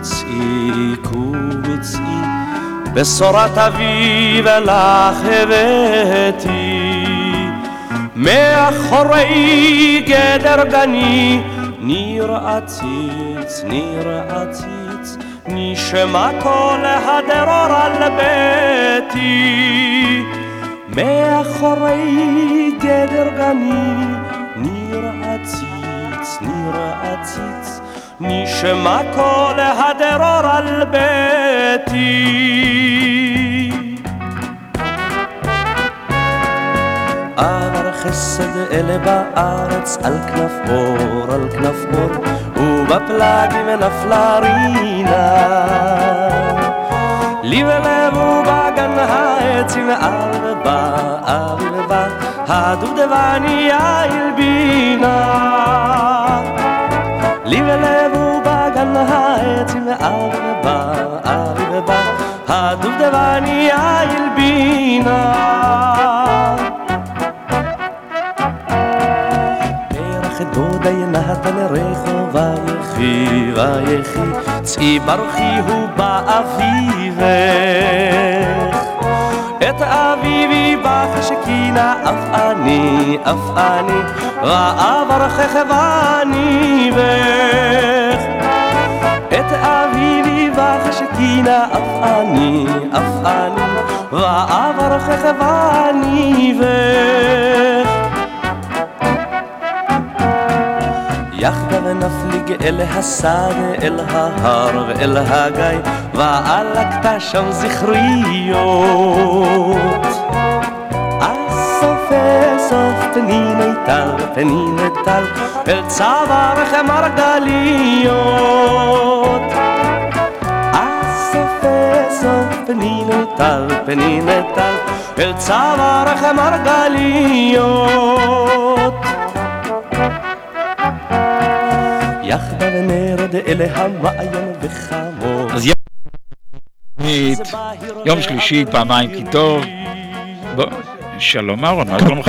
צאי, קומי צאי, בשורת אביב לך הבאתי. מאחורי גדר גני, ניר עציץ, ניר עציץ, נשמע קול הדרור על ביתי. מאחורי גדר גני, ניר עציץ, ניר עציץ, נשמע קול הדרור על ביתי. עבר חסד אלה בארץ על כנף אור, על כנף אור, ובפלגים נפלה רינה. לי ולב ובגן העצים ארבע, ארבע, הדובדבניה הלבינה. לי ולב ארבע, ארבע, הדובדבניה הלבינה. פרח דודה ינתן רחובה יחי ויחי צאי ברוכי הוא באביבך. את אביבי בך שכינה אף אני אף אני ואברכך ואני בך שכינה אף אני אף אני ואברכך ואני בך יחדיו נפליג אל השדה, אל ההר ואל הגיא, ועלקת שם זכריות. אסוף פניני טל, פניני טל, אל צווארך מרגליות. טל, פניני טל, אל צווארך מרגליות. יחדיו נרד אל המעיין וחמור. אז יום שלישי, פעמיים כי טוב. שלום אהרון, מה שלומך?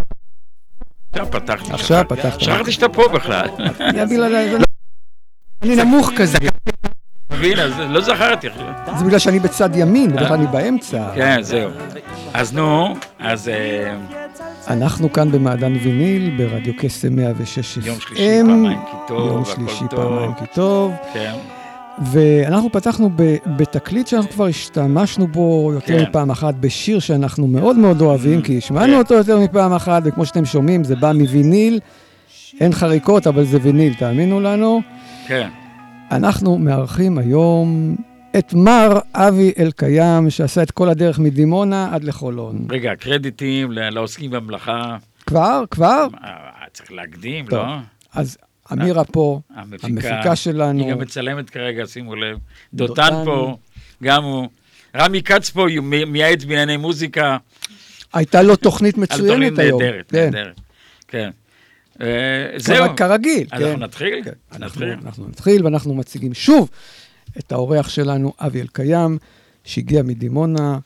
עכשיו פתחתי. עכשיו שכחתי. פתחת. שכחתי שאתה פה בכלל. לא- אני נמוך כזה, מבין? אז לא זכרתי. זה בגלל שאני בצד ימין, בדרך כלל אני באמצע. כן, זהו. אז נו, אז אה, אנחנו כאן במעדן ויניל, ברדיו קסם 106 FM. יום שלישי, פעמיים כי טוב, יום שלישי. פעמיים כי טוב. כן, ואנחנו פתחנו בתקליט שאנחנו כבר השתמשנו בו יותר כן. מפעם אחת, בשיר שאנחנו מאוד מאוד אוהבים, כי השמענו כן. אותו יותר מפעם אחת, וכמו שאתם שומעים, זה בא מוויניל. אין חריקות, אבל זה ויניל, תאמינו לנו. כן. אנחנו מארחים היום את מר אבי אלקיים, שעשה את כל הדרך מדימונה עד לחולון. רגע, קרדיטים לעוסקים במלאכה. כבר? כבר? אה, צריך להקדים, טוב. לא? אז אמירה פה, המפיקה, המפיקה שלנו. היא גם מצלמת כרגע, שימו לב. דותן. דותן פה, גם הוא. רמי כץ פה מייעץ בענייני מוזיקה. הייתה לו תוכנית על מצוינת תוכנית היום. נהדרת, כן. נהדרת. כן. אה, זהו. כרג- כרגיל, אנחנו כן. נתחיל? כן, אנחנו, נתחיל. אנחנו נתחיל ואנחנו מציגים שוב את האורח שלנו, אבי אלקיים, שהגיע מדימונה,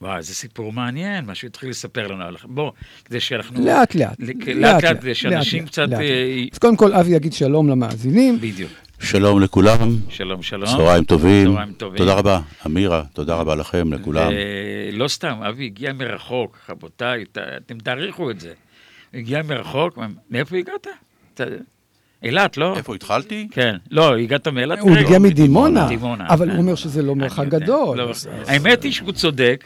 וואי, זה סיפור מעניין, מה שהוא התחיל לספר לנו עליכם. בוא, כדי שאנחנו... לאט לאט. לאט לאט, כדי שאנשים לאט, קצת... לאט. אה, אז קודם כל, אבי יגיד שלום למאזינים. בדיוק. שלום לכולם, שלום, שלום. צהריים טובים. צהריים טובים. תודה רבה, אמירה, תודה רבה לכם, לכולם. לא סתם, אבי הגיע מרחוק, רבותיי, אתם תעריכו את זה. הגיע מרחוק, מאיפה הגעת? אילת, לא? איפה התחלתי? כן. לא, הגעת מאילת? הוא? הגיע מדימונה, מדימונה, אבל כן. הוא אומר שזה לא מרחק גדול. לא. האמת היא שהוא צודק,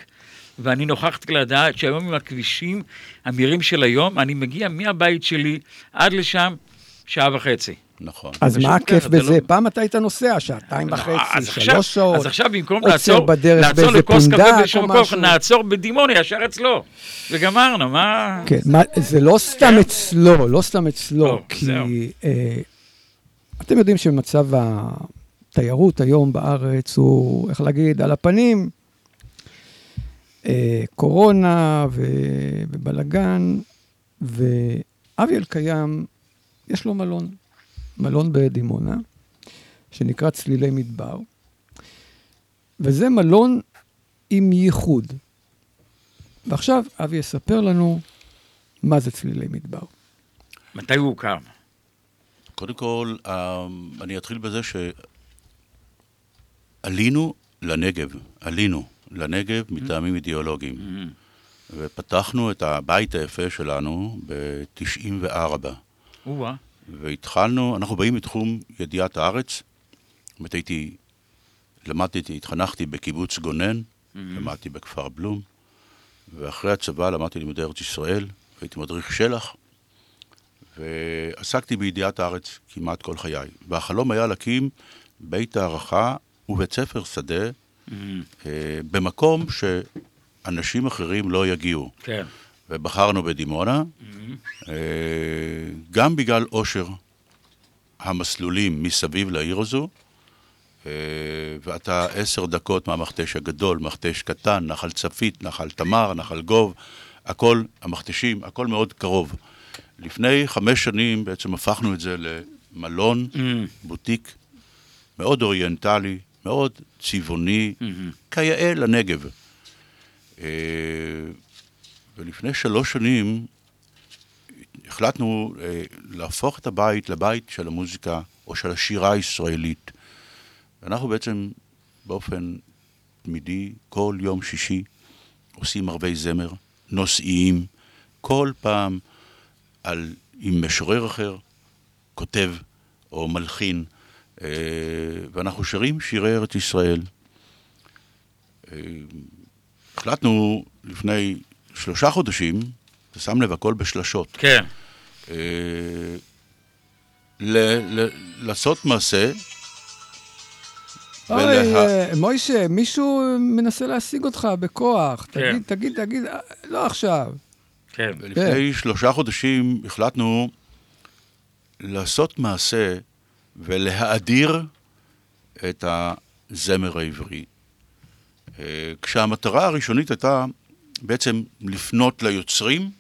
ואני נוכחתי לדעת שהיום עם הכבישים המהירים של היום, אני מגיע מהבית שלי עד לשם שעה וחצי. נכון. אז מה הכיף זה בזה? לא- פעם אתה היית נוסע, שעתיים אז וחצי, עכשיו- שלוש שעות. אז עכשיו במקום לעצור, בדרך לעצור באיזה לכוס קפה או מקום. נעצור בדימונה ישר אצלו. וגמרנו, מה... כן, מה, זה לא סתם כן. אצלו, לא סתם אצלו, לא, כי זהו. אה, אתם יודעים שמצב התיירות היום בארץ הוא, איך להגיד, על הפנים. אה, קורונה ו, ובלגן, ואבי אלקיים, יש לו מלון, מלון בדימונה, שנקרא צלילי מדבר, וזה מלון עם ייחוד. ועכשיו אבי יספר לנו מה זה צלילי מדבר. מתי הוא הוקם? קודם כל, אה, אני אתחיל בזה שעלינו לנגב, עלינו לנגב מטעמים אידיאולוגיים, ופתחנו את הבית היפה שלנו ב-94, או-אה. והתחלנו, אנחנו באים מתחום ידיעת הארץ, באמת הייתי, למדתי, התחנכתי בקיבוץ גונן, למדתי בכפר בלום, ואחרי הצבא למדתי לימודי ארץ ישראל, הייתי מדריך שלח, ועסקתי בידיעת הארץ כמעט כל חיי. והחלום היה להקים בית הערכה ובית ספר שדה אה, במקום שאנשים אחרים לא יגיעו. כן. ובחרנו בדימונה, אה, גם בגלל עושר המסלולים מסביב לעיר הזו, אה, ואתה עשר דקות מהמכתש הגדול, מכתש קטן, נחל צפית, נחל תמר, נחל גוב, הכל, המכתשים, הכל מאוד קרוב. לפני חמש שנים בעצם הפכנו את זה למלון, בוטיק, מאוד אוריינטלי, מאוד צבעוני, כיאה לנגב. ולפני שלוש שנים החלטנו אה, להפוך את הבית לבית של המוזיקה או של השירה הישראלית. ואנחנו בעצם באופן תמידי, כל יום שישי, עושים ערבי זמר, נושאיים, כל פעם על, עם משורר אחר, כותב או מלחין, אה, ואנחנו שרים שירי ארץ ישראל. אה, החלטנו לפני שלושה חודשים, אתה שם לב, הכל בשלשות, כן. אה, ל- ל- לעשות מעשה אוי, ולה- אה, מוישה, מישהו מנסה להשיג אותך בכוח. כן. תגיד, תגיד, תגיד, אה, לא עכשיו. כן. לפני שלושה חודשים החלטנו לעשות מעשה ולהאדיר את הזמר העברי. אה, כשהמטרה הראשונית הייתה בעצם לפנות ליוצרים,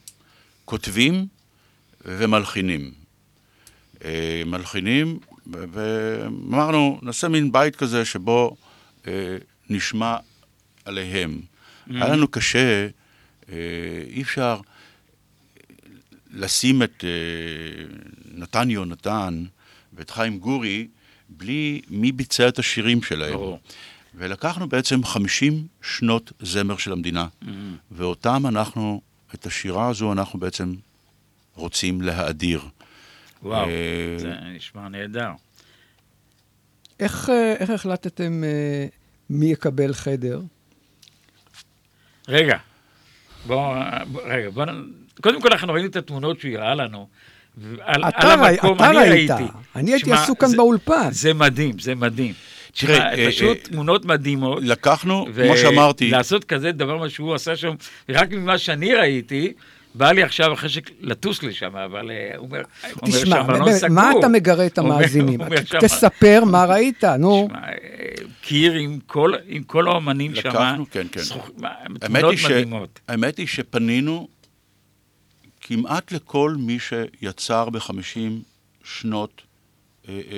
כותבים ומלחינים. אה, מלחינים, ואמרנו, נעשה מין בית כזה שבו אה, נשמע עליהם. היה לנו קשה, אה, אי אפשר לשים את נתן יונתן ואת חיים גורי בלי מי ביצע את השירים שלהם. ברור. ולקחנו בעצם 50 שנות זמר של המדינה, ואותם אנחנו, את השירה הזו אנחנו בעצם רוצים להאדיר. וואו, אה, זה נשמע נהדר. איך, אה, איך החלטתם אה, מי יקבל חדר? רגע, בוא, בוא- רגע, בוא, נ- קודם כל אנחנו ראינו את התמונות שהוא הראה לנו. ועל, אתה על המקום, אתה אני ראית. ראיתי. אני הייתי עסוק כאן באולפן. זה מדהים, זה מדהים. תראה, תשמע, אה, פשוט אה, תמונות מדהימות. לקחנו, כמו שאמרתי, לעשות כזה דבר מה שהוא עשה שם, רק ממה שאני ראיתי, בא לי עכשיו אחרי ש... לטוס לשם, אבל אה, הוא אומר, הוא אומר תשמע. מה אתה מגרה את המאזינים? תספר מה ראית, נו. תשמע, קיר עם כל, האומנים שם. לקחנו, כן, כן. תמונות. מדהימות. האמת היא שפנינו כמעט לכל מי שיצר בחמישים שנות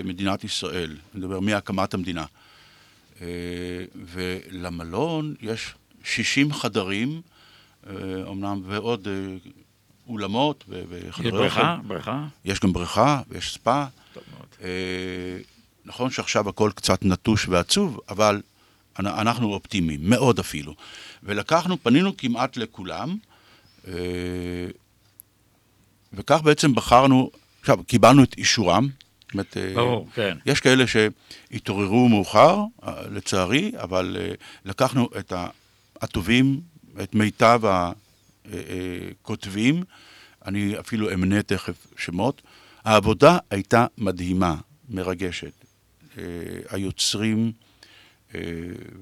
מדינת ישראל, אני מדבר מהקמת המדינה. אה, ולמלון יש 60 חדרים, אה, אמנם, ועוד אה, אולמות ו- יש וחדרי בריכה? אוכל. בריכה? יש גם בריכה ויש ספא. טוב מאוד. אה, נכון שעכשיו הכל קצת נטוש ועצוב, אבל אנ- אנחנו אופטימיים, מאוד אפילו. ולקחנו, פנינו כמעט לכולם, אה, וכך בעצם בחרנו, עכשיו, קיבלנו את אישורם זאת אומרת, אה, ברור, כן. יש כאלה שהתעוררו מאוחר, אה, לצערי, אבל אה, לקחנו את הטובים, את מיטב הכותבים, אני אפילו אמנה תכף שמות. העבודה הייתה מדהימה, מרגשת. היוצרים,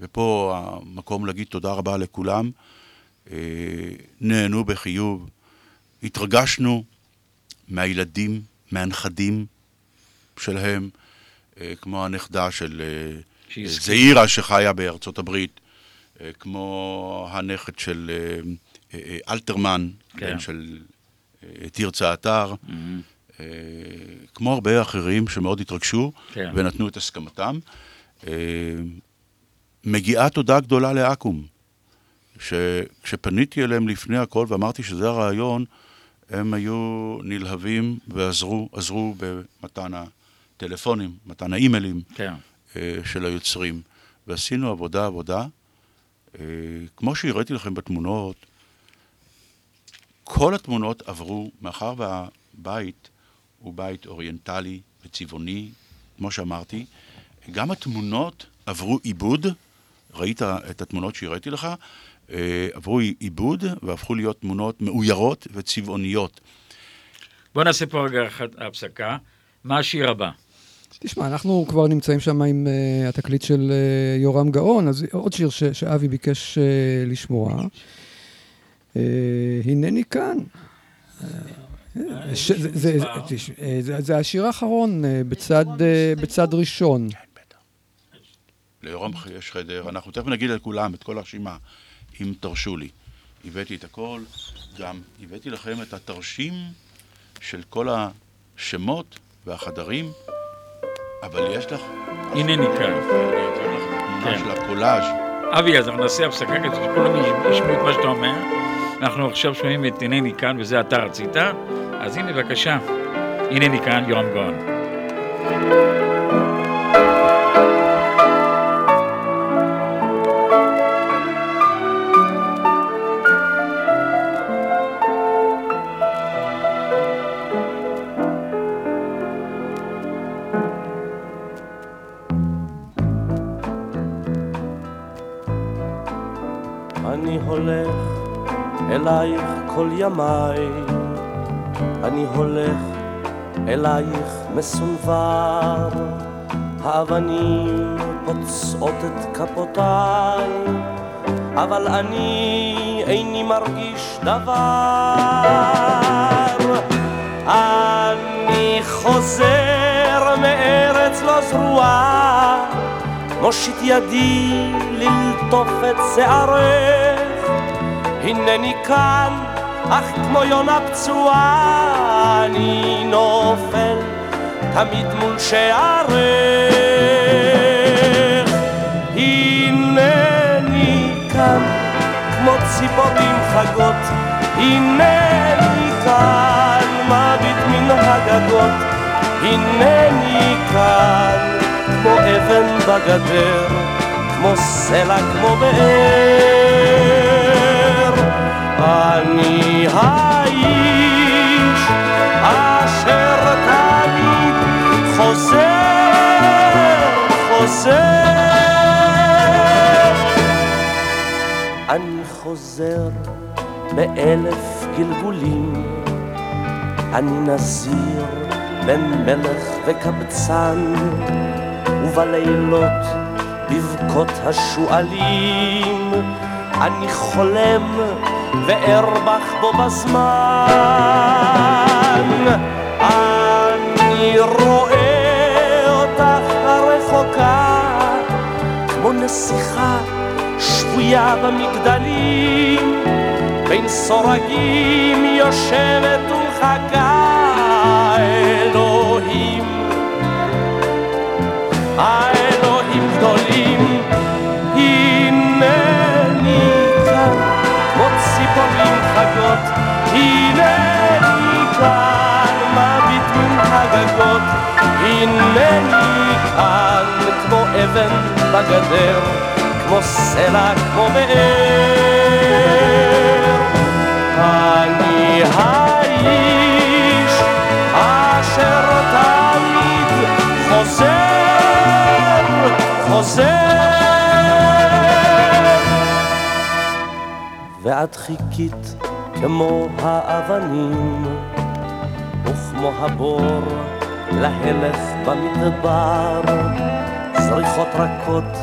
ופה המקום להגיד תודה רבה לכולם, נהנו בחיוב, התרגשנו מהילדים, מהנכדים שלהם, אה, כמו הנכדה של אה. זעירה שחיה בארצות הברית, אה, כמו הנכד של אלתרמן, כן. של תרצה אתר, Mhm. אה, כמו הרבה אחרים שמאוד התרגשו כן. ונתנו את הסכמתם. מגיעה תודה גדולה לאקו"ם, שכשפניתי אליהם לפני הכל ואמרתי שזה הרעיון, הם היו נלהבים ועזרו עזרו במתן הטלפונים, מתן האימיילים כן. אה, של היוצרים. ועשינו עבודה עבודה. אה, כמו שהראיתי לכם בתמונות, כל התמונות עברו, מאחר והבית הוא בית אוריינטלי וצבעוני, כמו שאמרתי, גם התמונות עברו עיבוד, ראית את התמונות שהראיתי לך, אה, עברו עיבוד והפכו להיות תמונות מאוירות וצבעוניות. בוא נעשה פה רגע אחת הפסקה. מה השיר הבא? תשמע, אנחנו כבר נמצאים שם עם uh, התקליט של uh, יורם גאון, אז עוד שיר ש- שאבי ביקש uh, לשמוע. Uh, הנני כאן. זה- השיר האחרון בצד, בצד ראשון. ליורם יש חדר, אנחנו תכף נגיד לכולם את כל הרשימה, אם תרשו לי. הבאתי את הכל, גם הבאתי לכם את התרשים של כל השמות והחדרים, אבל יש לך... הנני כאן. אני אתן לך תמונה כן. של הקולאז'. אבי, אז אנחנו נעשה הפסקה כדי שכולם ישמעו את מה שאתה אומר. אנחנו עכשיו שומעים את הנני כאן, וזה אתה רצית. אז הנה, בבקשה. הנני כאן, יורם גאון. ימיי, אני הולך אלייך מסונבר, האבנים פוצעות את כפותיי, אבל אני איני מרגיש דבר. אני חוזר מארץ לא זרועה, מושיט ידי ללטוף את שערך, הנני כאן, אך כמו יונה פצועה, אני נופל תמיד מול שערך. הנני כאן, כמו ציפורים חגות, הנני כאן, מביט מן הגגות, הנני כאן, כמו אבן בגדר, כמו סלע, כמו באר. אני האיש אשר תמיד חוזר, חוזר. אני חוזר באלף גלגולים, אני נזיר בין מלך וקבצן, ובלילות בבכות השועלים, אני חולם וארבח בו בזמן. אני רואה אותך הרחוקה, כמו נסיכה שבויה במגדלים, בין סורגים יושבת ומחכה אלוהים. האלוהים גדולים, הגגות, הנני כאן, מביט מן הגגות, הנני כאן, כמו אבן בגדר, כמו סלע, כמו באר. אני האיש אשר תמיד חוזר, חוזר. ואת חיכית כמו האבנים, וכמו הבור להלך במדבר, זריחות רכות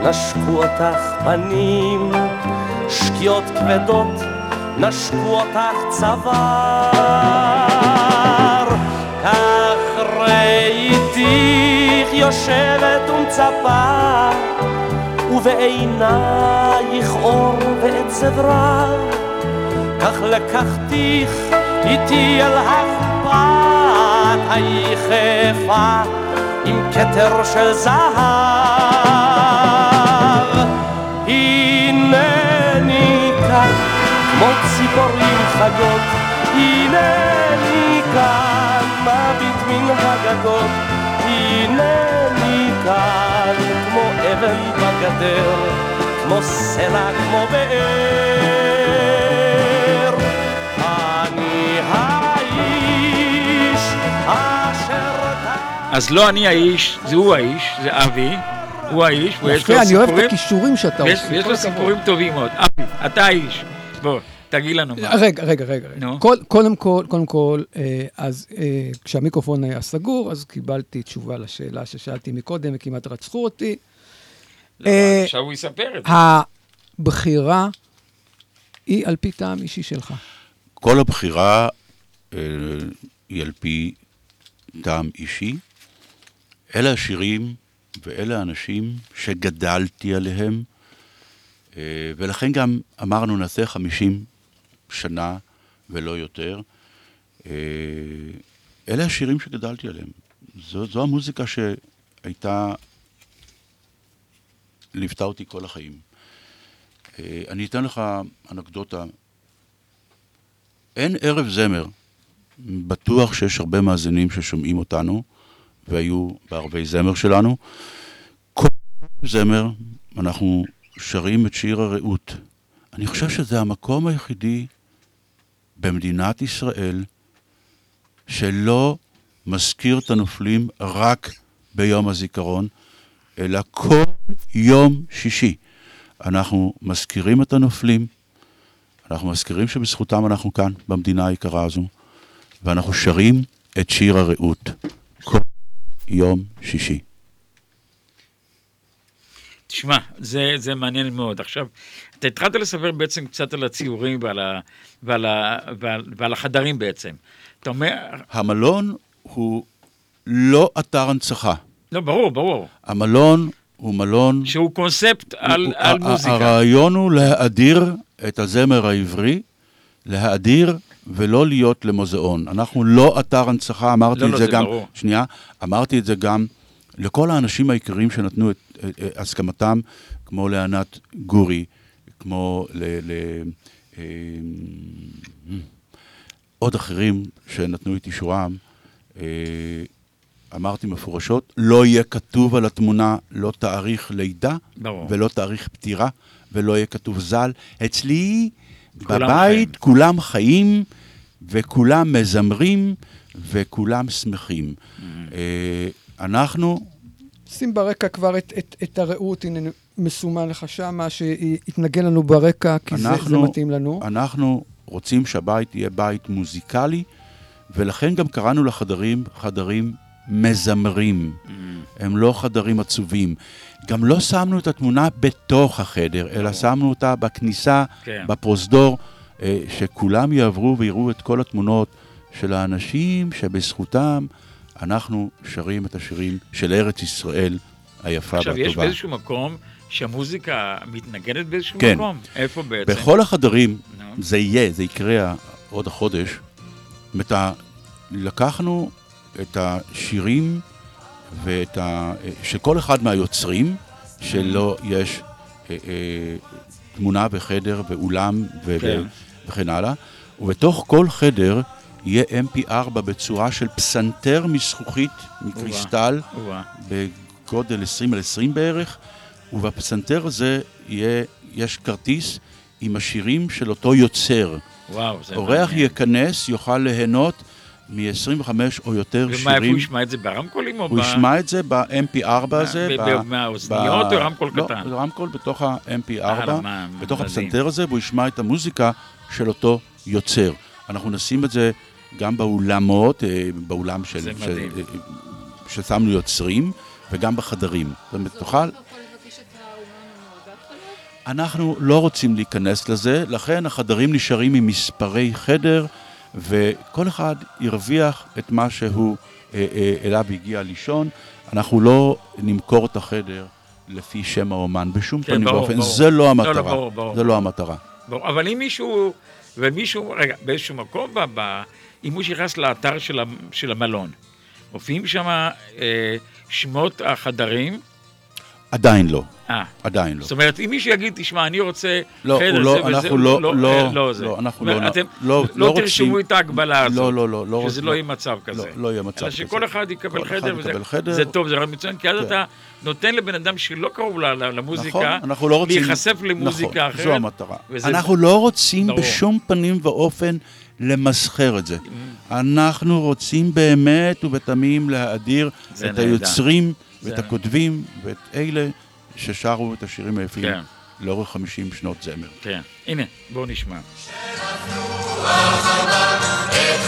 נשקו אותך פנים, שקיעות כבדות נשקו אותך צוואר. כך ראיתיך יושבת ומצפה, ובעינייך אור ועצב רע, כך לקחתיך איתי אל החפת היחפה עם כתר של זהב. הנני כאן כמו ציפורים חגות, הנני כאן מביט מן הגגות, הנני כאן כמו אבן בגדר, כמו סלע, כמו באר. אז לא אני האיש, זה הוא האיש, זה אבי, הוא האיש, ויש יפה, לו אני אוהב את סיפורים, הכישורים שאתה עושה. ויש לו. סיפורים טובים מאוד. אבי, אתה האיש. בוא, תגיד לנו מה. רגע, רגע, רגע. רגע. נו. כל, קודם כל, קודם כל, אה, אז אה, כשהמיקרופון היה סגור, אז קיבלתי תשובה לשאלה ששאלתי מקודם, וכמעט רצחו אותי. לא, אה, עכשיו הוא יספר את זה. הבחירה היא על פי טעם אישי שלך. כל הבחירה היא על פי טעם אישי. אלה השירים ואלה האנשים שגדלתי עליהם, אה, ולכן גם אמרנו נעשה 50 שנה ולא יותר. אה, אלה השירים שגדלתי עליהם. זו, זו המוזיקה שהייתה, ליוותה אותי כל החיים. אה, אני אתן לך אנקדוטה אין ערב זמר. בטוח שיש הרבה מאזינים ששומעים אותנו, והיו בערבי זמר שלנו. כל זמר אנחנו שרים את שיר הרעות. אני חושב שזה המקום היחידי במדינת ישראל שלא מזכיר את הנופלים רק ביום הזיכרון, אלא כל יום שישי אנחנו מזכירים את הנופלים, אנחנו מזכירים שבזכותם אנחנו כאן, במדינה היקרה הזו, ואנחנו שרים את שיר הרעות כל יום שישי. תשמע, זה, זה מעניין מאוד. עכשיו, אתה התחלת לספר בעצם קצת על הציורים ועל, ה, ועל, ה, ועל, ועל החדרים בעצם. אתה אומר, המלון הוא לא אתר הנצחה. לא, ברור, ברור, המלון הוא מלון... שהוא קונספט על, הוא- על מוזיקה. הרעיון הוא להאדיר את הזמר העברי, להאדיר ולא להיות למוזיאון. אנחנו לא אתר הנצחה, אמרתי לא, את לא, זה זה גם, ברור. שנייה, אמרתי את זה גם לכל האנשים העיקריים שנתנו את את- את הסכמתם, כמו לענת גורי, כמו ל... ל אה, עוד אחרים שנתנו את אישורם. אה, אמרתי מפורשות, לא יהיה כתוב על התמונה לא תאריך לידה ברור. ולא תאריך פטירה, ולא יהיה כתוב ז"ל. אצלי, כולם בבית, חיים. כולם חיים, וכולם מזמרים, וכולם שמחים. Mm-hmm. אה, אנחנו, שים ברקע כבר את, את, את הרעות, הנה מסומן לך שמה, שיתנגן לנו ברקע, כי זה, זה אנחנו- מתאים לנו. אנחנו רוצים שהבית יהיה בית מוזיקלי, ולכן גם קראנו לחדרים חדרים מזמרים. Mm. הם לא חדרים עצובים. גם לא שמנו את התמונה בתוך החדר, אלא שמנו אותה בכניסה, כן. בפרוזדור, אה, שכולם יעברו ויראו את כל התמונות של האנשים שבזכותם אנחנו שרים את השירים של ארץ ישראל היפה עכשיו, יש והטובה. באיזשהו מקום שהמוזיקה מתנגנת באיזשהו כן. מקום? איפה בעצם? בכל החדרים, נו. זה יהיה, זה יקרה עוד החודש. ה- לקחנו את השירים ואת ה... של כל אחד מהיוצרים, שלו יש אה, אה, תמונה וחדר ואולם ו- כן. וכן הלאה, ובתוך כל חדר יהיה mp4 בצורה של פסנתר מזכוכית, מקריסטל. בגודל 20 על 20 בערך, ובפסנתר הזה יהיה, יש כרטיס עם השירים של אותו יוצר. וואו, זה אורח מעניין. ייכנס, יוכל ליהנות מ-25 או יותר ומה, איפה שירים. הוא ישמע את זה ברמקולים או הוא ב... ישמע את זה ב-MP4 הזה. מהאוזניות ב- או רמקול לא, קטן? רמקול בתוך ה-MP4, אה, מה- בתוך. הפסנתר הזה, והוא ישמע את המוזיקה של אותו יוצר. אנחנו נשים את זה גם באולמות, אה, באולם של, זה של, מדהים. אה, ששמנו יוצרים, וגם בחדרים. זאת אומרת, תוכל... אנחנו לא רוצים להיכנס לזה, לכן החדרים נשארים עם מספרי חדר, וכל אחד ירוויח את מה שהוא אה, אה, אליו הגיע לישון. אנחנו לא נמכור את החדר לפי שם האומן בשום כן, פנים ברור, ואופן, ברור. זה לא לא, המטרה. לא, ברור, ברור. זה לא המטרה. ברור, אבל אם מישהו, ומישהו, רגע, באיזשהו מקום, ב, ב, אם הוא נכנס לאתר של המלון, מופיעים שם אה, שמות החדרים, עדיין לא, אה, עדיין לא. זאת אומרת, אם מישהו יגיד, תשמע, אני רוצה לא, חדר לא- זה וזה, אנחנו לא- לא, לא- אה, לא, זה. לא, אנחנו לא- ואתם לא- לא, לא תרשמו את ההגבלה הזאת. לא, לא, לא, לא שזה רוצ- לא יהיה מצב כזה. לא, לא יהיה מצב אלא כזה. שכל אחד יקבל כל חדר, וזה חדר. זה טוב, זה רק מצוין, כי אז כן. אתה נותן לבן אדם שלא קרוב למוזיקה, נכון, אנחנו לא רוצים... להיחשף למוזיקה נכון, אחרת. זו המטרה. אנחנו לא רוצים ברור. בשום פנים ואופן למסחר את זה. אנחנו רוצים באמת ובתמים להאדיר זה את נהדר. ואת הכותבים ואת אלה ששרו את השירים היפים כן. לאורך 50 שנות זמר. כן, הנה, בואו נשמע. כן,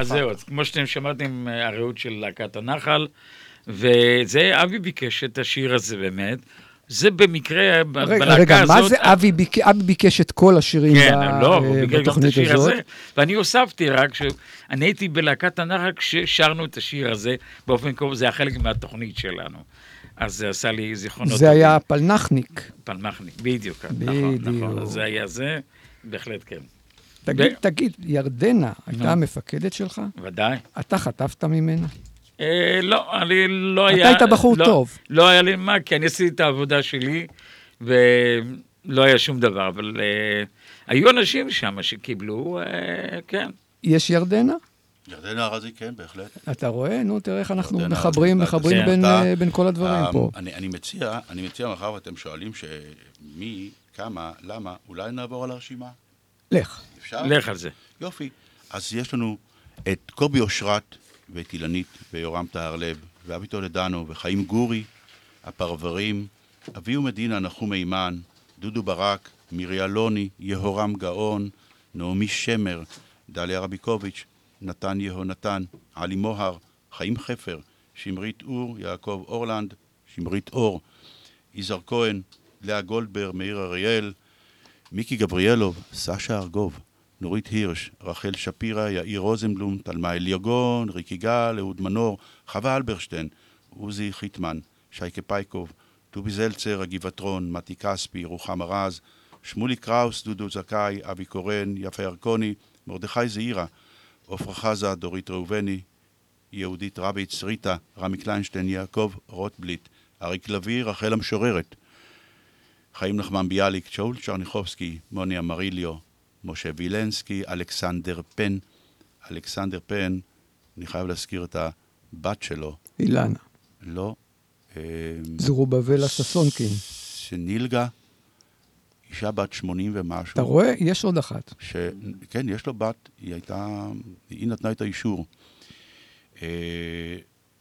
אז זהו, אז כמו שאתם שמעתם, אה, הרעות של להקת הנחל, וזה, אבי ביקש את השיר הזה באמת. זה במקרה, רגע, בלהקה רגע, הזאת... מה זה אבי ביק- אבי ביקש את כל השירים כן, ב- לא, הוא אה, ביקש גם את השיר הזאת? הזה, ואני הוספתי רק שאני הייתי בלהקת הנחל כששרנו את השיר הזה, באופן קרוב, זה היה חלק מהתוכנית שלנו. אז זה עשה לי זיכרונות. זה היה טובים. פלנחניק. פלמחניק, בדיוק, נכון, נכון, בדיוק. זה היה זה, בהחלט כן. תגיד, ו- תגיד, ירדנה הייתה נו. המפקדת שלך? ודאי. אתה חטפת ממנה? אה, לא, אני לא אתה היה... היית בחור לא, טוב. לא היה לי מה, כי אני עשיתי את העבודה שלי, ולא היה שום דבר, אבל אה, היו אנשים שם שקיבלו, אה, כן. יש ירדנה? ירדנה ארזי, כן, בהחלט. אתה רואה? נו, תראה איך אנחנו ירדנה, מחברים, מחברים כן. בין, אתה- אה, בין כל הדברים אה, פה. אני, אני מציע, אני מציע, מאחר ואתם שואלים שמי, כמה, למה, אולי נעבור על הרשימה? לך. אפשר? לך על זה. יופי. אז יש לנו את קובי אושרת ואת אילנית ויורם טהרלב ואבי טולדנו וחיים גורי, הפרברים, אביהו מדינה, נחום מימן, דודו ברק, מירי אלוני, יהורם גאון, נעמי שמר, דליה רביקוביץ', נתן יהונתן, עלי מוהר, חיים חפר, שמרית אור, יעקב אורלנד, שמרית אור, יזהר כהן, לאה גולדברג, מאיר אריאל, מיקי גבריאלוב, סשה ארגוב, נורית הירש, רחל שפירא, יאיר רוזנבלום, תלמה אליגון, ריקי גל, אהוד מנור, חווה אלברשטיין, עוזי חיטמן, שייקה פייקוב, טובי זלצר, הגבעתרון, מתי כספי, רוחמה רז, שמולי קראוס, דודו זכאי, אבי קורן, יפה ירקוני, מרדכי זעירה, עפרה חזה, דורית ראובני, יהודית רביץ, ריטה, רמי קליינשטיין, יעקב רוטבליט, אריק לביא, רחל המשוררת, חיים נחמן ביאליק, שאול צ'רניחובסקי, מוני אמריליו, משה וילנסקי, אלכסנדר פן. אלכסנדר פן, אני חייב להזכיר את הבת שלו, אילנה. לא, אה, זרובבלה ששונקין. שנילגה, אישה בת 80 ומשהו. אתה רואה? יש עוד אחת. ש... כן, יש לו בת, היא הייתה, היא נתנה את האישור. אה,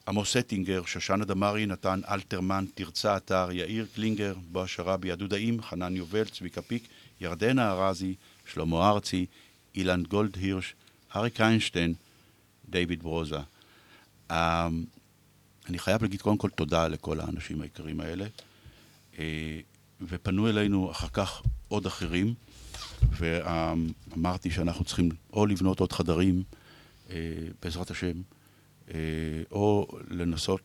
עמוס אטינגר, שושנה דמארי, נתן אלתרמן, תרצה אתר, יאיר קלינגר, בועז שראבי, הדודאים, חנן יובל, צביקה פיק, ירדנה ארזי, שלמה ארצי, אילן גולד הירש, אריק איינשטיין, דיוויד ברוזה. Um, אני חייב להגיד קודם כל תודה לכל האנשים היקרים האלה, uh, ופנו אלינו אחר כך עוד אחרים, ואמרתי שאנחנו צריכים או לבנות עוד חדרים, uh, בעזרת השם, uh, או לנסות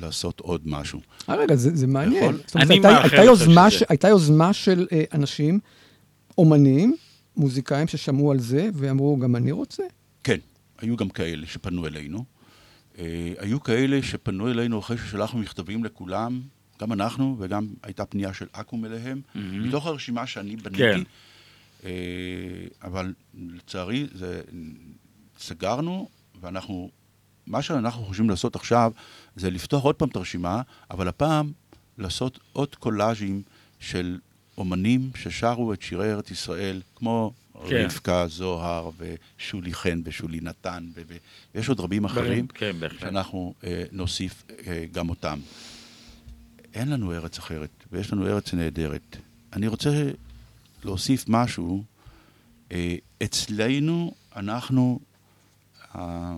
לעשות עוד משהו. אה, רגע, זה, זה מעניין. יכול? זאת אומרת, אני הייתה, הייתה, יוזמה. ש, הייתה יוזמה של אה, אנשים, אומנים, מוזיקאים ששמעו על זה, ואמרו, גם אני רוצה? כן, היו גם כאלה שפנו אלינו. אה, היו כאלה שפנו אלינו אחרי ששלחנו מכתבים לכולם, גם אנחנו, וגם הייתה פנייה של אקו"ם אליהם, מתוך הרשימה שאני בניתי. כן. אה, אבל לצערי, זה, סגרנו, ואנחנו, מה שאנחנו חושבים לעשות עכשיו, זה לפתוח עוד פעם את הרשימה, אבל הפעם לעשות עוד קולאז'ים של אומנים ששרו את שירי ארץ ישראל, כמו כן. רבקה זוהר ושולי חן ושולי נתן, ו- ו- ויש עוד רבים אחרים, כן. שאנחנו אה, נוסיף אה, גם אותם. אין לנו ארץ אחרת, ויש לנו ארץ נהדרת. אני רוצה להוסיף משהו. אה, אצלנו, אנחנו, אה,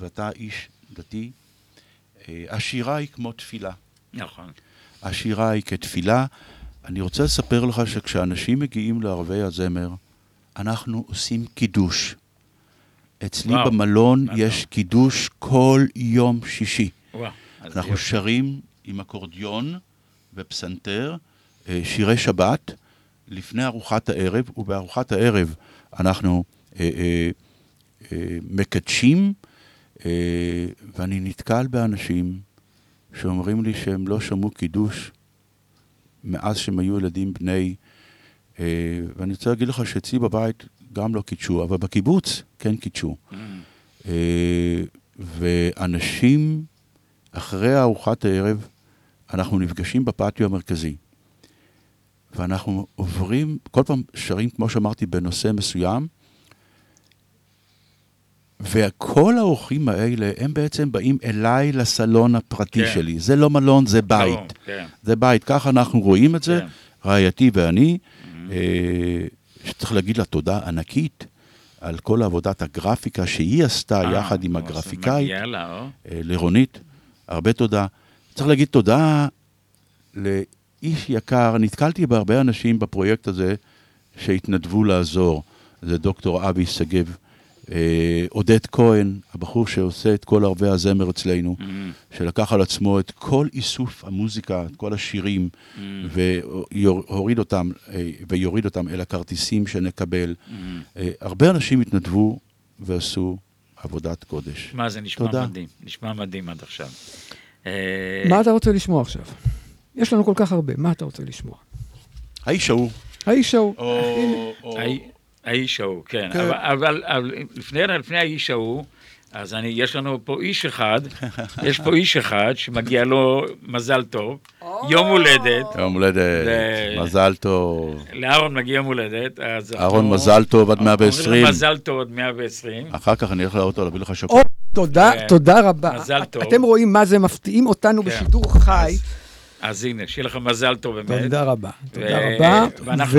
ואתה איש דתי, אה, השירה היא כמו תפילה. נכון. השירה היא כתפילה. אני רוצה לספר לך שכשאנשים מגיעים לערבי הזמר, אנחנו עושים קידוש. אצלי וואו, במלון מה יש קידוש כל יום שישי. וואו. אנחנו. שרים עם אקורדיון ופסנתר, אה, שירי שבת, לפני ארוחת הערב, ובארוחת הערב אנחנו אה, אה, אה, מקדשים, אה, ואני נתקל באנשים שאומרים לי שהם לא שמעו קידוש מאז שהם היו ילדים בני... אה, ואני רוצה להגיד לך שאצלי בבית גם לא קידשו, אבל בקיבוץ כן קידשו. Mm. אה, ואנשים, אחרי ארוחת הערב, אנחנו נפגשים בפטיו המרכזי. ואנחנו עוברים, כל פעם שרים, כמו שאמרתי, בנושא מסוים, וכל האורחים האלה, הם בעצם באים אליי לסלון הפרטי כן. שלי. זה לא מלון, זה בית. ברור, כן. זה בית, ככה אנחנו רואים את זה, כן. רעייתי ואני, אה, שצריך להגיד לה תודה ענקית על כל עבודת הגרפיקה שהיא עשתה אה, יחד עם הגרפיקאית, לה? אה, לרונית, הרבה תודה. צריך להגיד תודה לאיש יקר, נתקלתי בהרבה אנשים בפרויקט הזה שהתנדבו לעזור. זה דוקטור אבי שגב, עודד כהן, הבחור שעושה את כל ערבי הזמר אצלנו, שלקח על עצמו את כל איסוף המוזיקה, את כל השירים, והוריד אותם, אה, ויוריד אותם אל הכרטיסים שנקבל. אה, הרבה אנשים התנדבו ועשו עבודת קודש. מה זה נשמע תודה. מדהים, נשמע מדהים עד עכשיו. אה, מה אתה רוצה לשמוע עכשיו? יש לנו כל כך הרבה, מה אתה רוצה לשמוע? האיש ההוא. האיש ההוא. האיש ההוא, כן. כן. אבל- אבל אבל לפני לפני האיש ההוא, אז אני, יש לנו פה איש אחד, יש פה איש אחד שמגיע לו מזל טוב, יום הולדת, יום הולדת, ו- מזל טוב. לאהרון מגיע יום הולדת, אז... אהרון, אנחנו- מזל טוב עד אומרים לו 120. מזל טוב עד 120. אחר כך אני אלך לאוטו להביא לך שוקולד. תודה, כן. תודה רבה. מזל טוב. אתם רואים מה זה מפתיעים אותנו כן. בשידור חי. אז הנה, שיהיה לך מזל טוב באמת. תודה רבה, תודה ו- רבה. ואנחנו-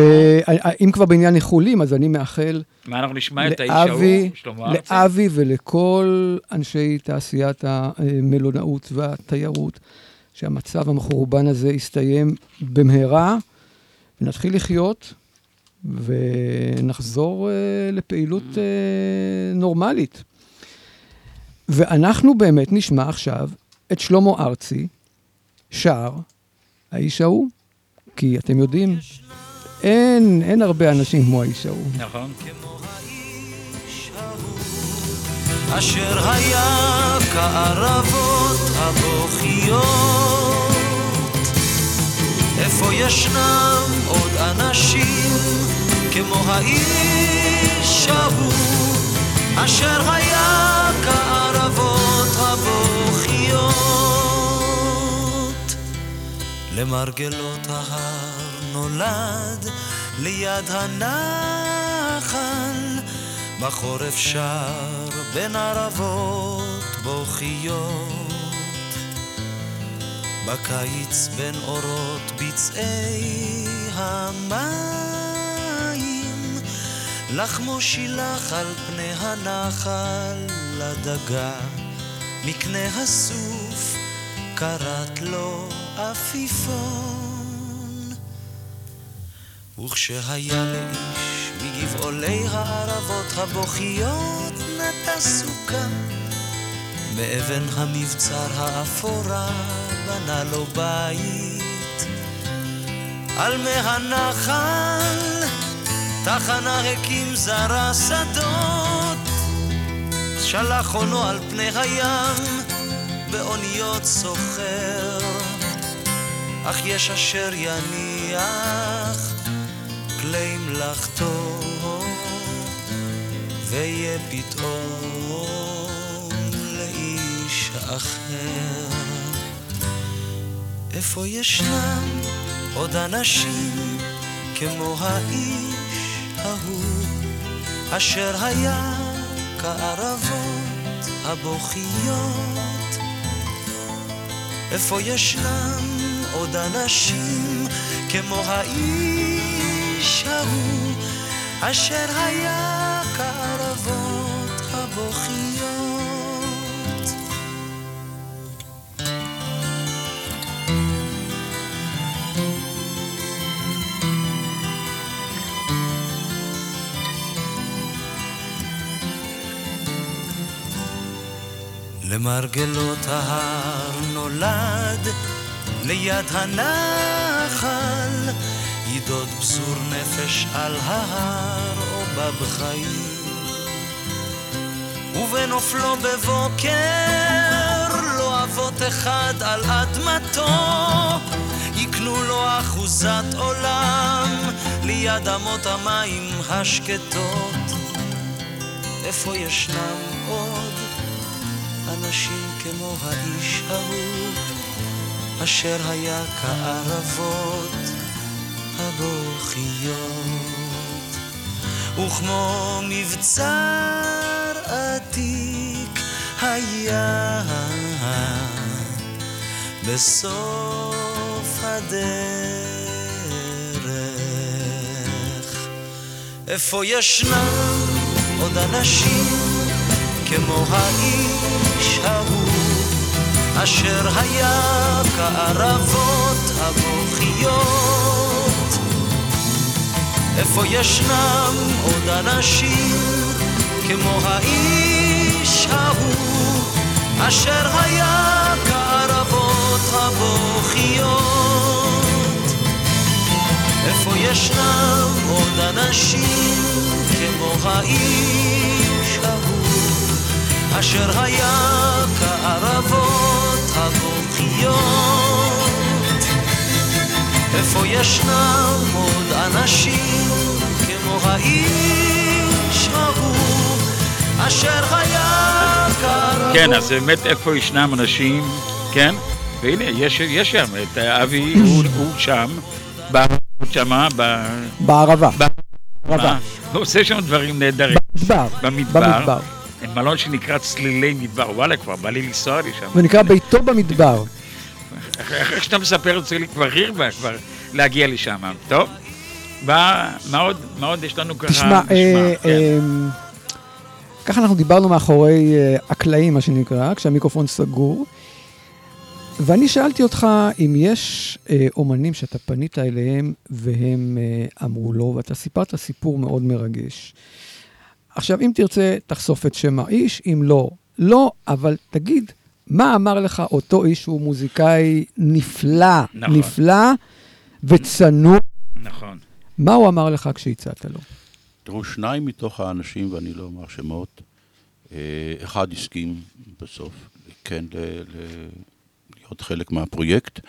ואם כבר בעניין איחולים, אז אני מאחל מה אנחנו נשמע את האיש ההוא, שלמה ארצי? לאבי ולכל אנשי תעשיית המלונאות והתיירות, שהמצב המחורבן הזה יסתיים במהרה, ונתחיל לחיות, ונחזור אה, לפעילות אה, נורמלית. ואנחנו באמת נשמע עכשיו את שלמה ארצי שר, האיש ההוא, כי אתם יודעים, אין, אין הרבה אנשים כמו האיש ההוא. נכון. אשר היה כערבות הבוכיות. איפה ישנם עוד אנשים כמו האיש ההוא, אשר היה כערבות למרגלות ההר נולד ליד הנחל, בחורף שר בין ערבות בוכיות. בקיץ בין אורות בצעי המים, לחמו שילח על פני הנחל לדגה, מקנה הסוף קראת לו עפיפון. וכשהיה לאיש מגבעולי הערבות הבוכיות נטע סוכה, מאבן המבצר האפורה בנה לו בית. על מי הנחל תחנה הקים זרה שדות, שלח עונו על פני הים באוניות סוחר, אך יש אשר יניח כלי מלאכתו, ויהיה פתאום לאיש אחר. איפה ישנם עוד אנשים כמו האיש ההוא, אשר היה כערבות הבוכיות? איפה ישנם עוד אנשים כמו האיש ההוא, אשר היה כערבות הבוכיות? למרגלות ההר נולד, ליד הנחל, ידוד בזור נפש על ההר או בבחיים. ובנופלו בבוקר, לא אבות אחד על אדמתו, יקנו לו אחוזת עולם, ליד אמות המים השקטות. איפה ישנם עוד אנשים כמו האיש ההוא, אשר היה כערבות הבוכיות, וכמו מבצר עתיק היה בסוף הדרך. איפה ישנם עוד אנשים כמו האיש ההוא, אשר היה כערבות הבוכיות. איפה ישנם עוד אנשים כמו האיש ההוא, אשר היה כערבות הבוכיות? איפה ישנם עוד אנשים כמו האיש ההוא? אשר היה כערבות הבוכיות. איפה ישנם עוד אנשים כמו האיש ההוא, אשר היה כערבות... כן, אז באמת איפה ישנם אנשים, כן? והנה, יש, יש שם את אבי, הוא, הוא שם, שמה, ב... בערבה. בערבה. הוא עושה שם דברים נהדרים. במדבר. במדבר. מלון שנקרא צלילי מדבר, וואלה, כבר בא לי לנסוע לשם. ונקרא ביתו במדבר. איך שאתה מספר את זה לי כבר הרבה כבר להגיע לשם. טוב, מה, מה עוד, מה עוד יש לנו ככה? תשמע, אה, כן. אה, ככה אנחנו דיברנו מאחורי אה, הקלעים, מה שנקרא, כשהמיקרופון סגור. ואני שאלתי אותך אם יש אה, אומנים שאתה פנית אליהם והם אה, אמרו לא, ואתה סיפרת סיפור מאוד מרגש. עכשיו, אם תרצה, תחשוף את שם האיש, אם לא, לא, אבל תגיד, מה אמר לך אותו איש שהוא מוזיקאי נפלא, נכון. נפלא וצנוע? נכון. מה הוא אמר לך כשהצעת לו? תראו, שניים מתוך האנשים, ואני לא אומר שמות, אה, אחד הסכים בסוף, כן, ל- ל- להיות חלק מהפרויקט,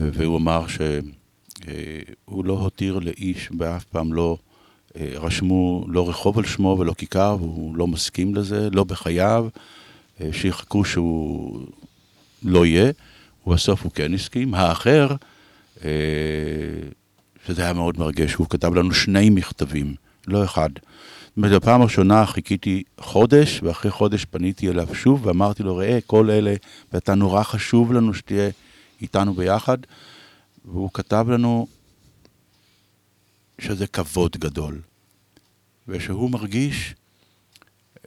אה, והוא אמר שהוא לא הותיר לאיש ואף פעם לא אה, רשמו לא רחוב על שמו ולא כיכר, והוא לא מסכים לזה, לא בחייו, אה, שיחכו שהוא לא יהיה, ובסוף הוא כן הסכים. האחר, אה, שזה היה מאוד מרגש, הוא כתב לנו שני מכתבים, לא אחד. זאת אומרת, בפעם הראשונה חיכיתי חודש, ואחרי חודש פניתי אליו שוב, ואמרתי לו, ראה, כל אלה, ואתה נורא חשוב לנו שתהיה איתנו ביחד, והוא כתב לנו שזה כבוד גדול, ושהוא מרגיש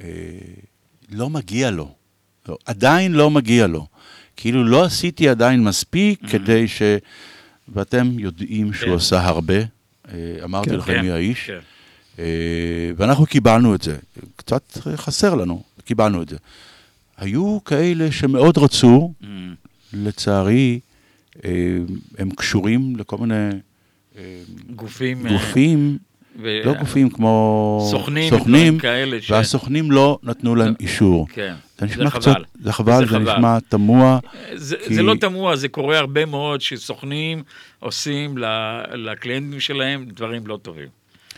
אה, לא מגיע לו, לא, עדיין לא מגיע לו. כאילו לא עשיתי עדיין מספיק mm-hmm. כדי ש... ואתם יודעים שהוא כן. עשה הרבה, אה, אמרתי כן, לכם כן, מי האיש, כן. אה, ואנחנו קיבלנו את זה. קצת חסר לנו, קיבלנו את זה. היו כאלה שמאוד רצו, mm. לצערי, אה, הם קשורים לכל מיני גופים, גופים ו... לא גופים כמו סוכנים, סוכנים כאלה ש... והסוכנים לא נתנו להם אישור. כן, זה זה קצת, חבל. זה חבל, זה, זה נשמע תמוה. זה, כי... זה לא תמוה, זה קורה הרבה מאוד שסוכנים עושים לקליינטים שלהם דברים לא טובים.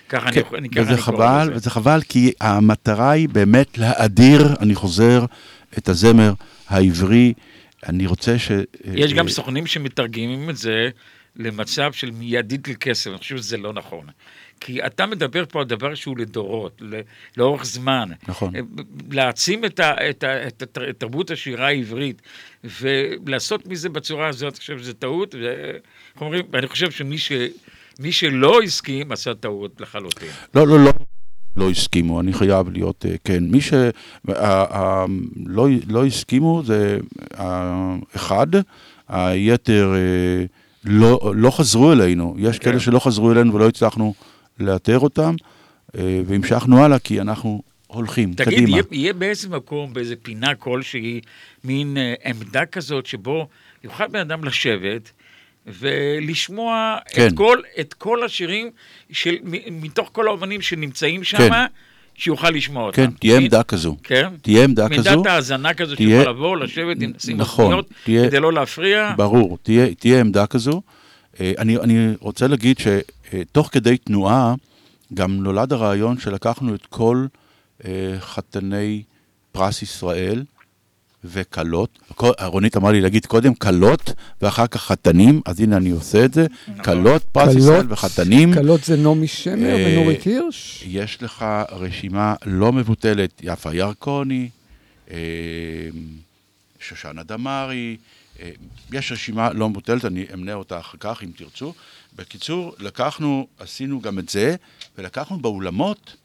ככה כן, אני, אני, וזה חבל, וזה חבל, כי המטרה היא באמת להאדיר, אני חוזר, את הזמר העברי. אני רוצה ש... יש גם סוכנים שמתרגמים את זה למצב של מיידית לכסף, אני חושב שזה לא נכון. כי אתה מדבר פה על דבר שהוא לדורות, לאורך זמן. נכון. להעצים את, ה, את, ה, את, ה, את תרבות השירה העברית, ולעשות מזה בצורה הזאת, אני חושב שזו טעות, ואני חושב שמי ש, מי שלא הסכים, עשה טעות לחלוטין. לא, לא, לא. לא הסכימו, אני חייב להיות, אה, כן. מי שלא לא, לא הסכימו זה אחד, היתר אה, לא, לא חזרו אלינו. יש כן. כאלה שלא חזרו אלינו ולא הצלחנו לאתר אותם, אה, והמשכנו הלאה כי אנחנו הולכים, תגיד, קדימה. תגיד, יהיה, יהיה באיזה מקום, באיזה פינה כלשהי, מין אה, עמדה כזאת שבו יוכל בן אדם לשבת ולשמוע כן. את, כל, את כל השירים של, מתוך כל האומנים שנמצאים שם, כן. שיוכל לשמוע אותם. כן, תהיה עמדה כזו. כן? תהיה עמדה כזו. עמדת האזנה כזו תהיה... שיוכל לבוא, לשבת עם נשים נכון, תהיה... כדי לא להפריע. ברור, תהיה, תהיה עמדה כזו. אה, אני, אני רוצה להגיד שתוך כדי תנועה גם נולד הרעיון שלקחנו את כל אה, חתני פרס ישראל וכלות, רונית אמרה לי להגיד קודם כלות ואחר כך חתנים, אז הנה אני עושה את זה, נכון. כלות, פרס ישראל וחתנים. כלות זה נעמי שמר אה, ונורית הירש? יש לך רשימה לא מבוטלת, יפה ירקוני, שושנה דמארי, אה, יש רשימה לא מבוטלת, אני אמנה אותה אחר כך אם תרצו. בקיצור, לקחנו, עשינו גם את זה, ולקחנו באולמות,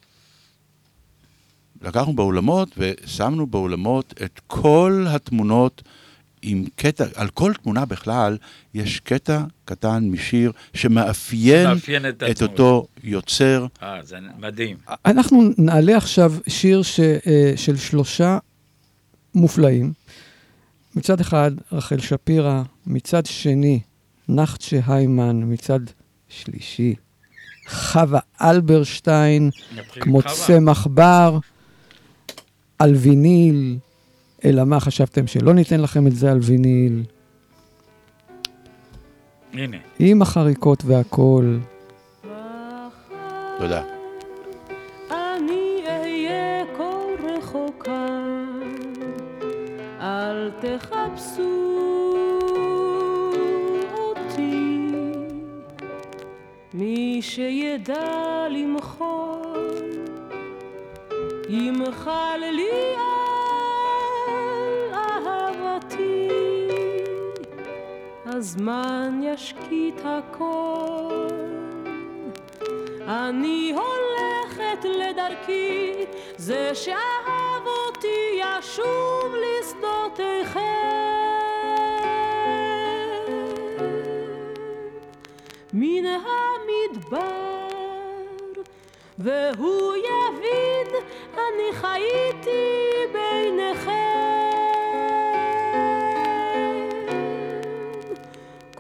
לקחנו באולמות ושמנו באולמות את כל התמונות עם קטע, על כל תמונה בכלל יש קטע קטן משיר שמאפיין את, את אותו יוצר. אה, זה מדהים. אנחנו נעלה עכשיו שיר ש, אה, של שלושה מופלאים. מצד אחד, רחל שפירא, מצד שני, נחצ'ה היימן, מצד שלישי, חווה אלברשטיין, כמו צמח בר, על ויניל, אלא מה חשבתם שלא ניתן לכם את זה על ויניל? הנה. עם החריקות והכול. תודה. תחפשו אותי, מי שידע למחול, ימחל לי על אהבתי, הזמן ישקיט הכל. אני הולכת לדרכי, זה שאהב אותי ישוב לשדותיכם. מן המדבר, והוא יבין, אני חייתי ביניכם.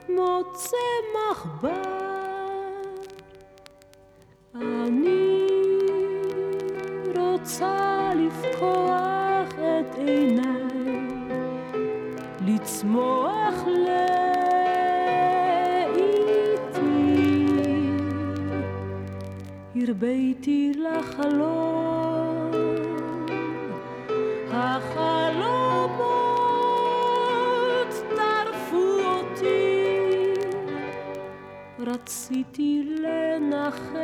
כמו צמח בר. אני רוצה לפקוח את עיניי, לצמוח הרביתי לחלום, החלומות טרפו אותי, רציתי לנחם.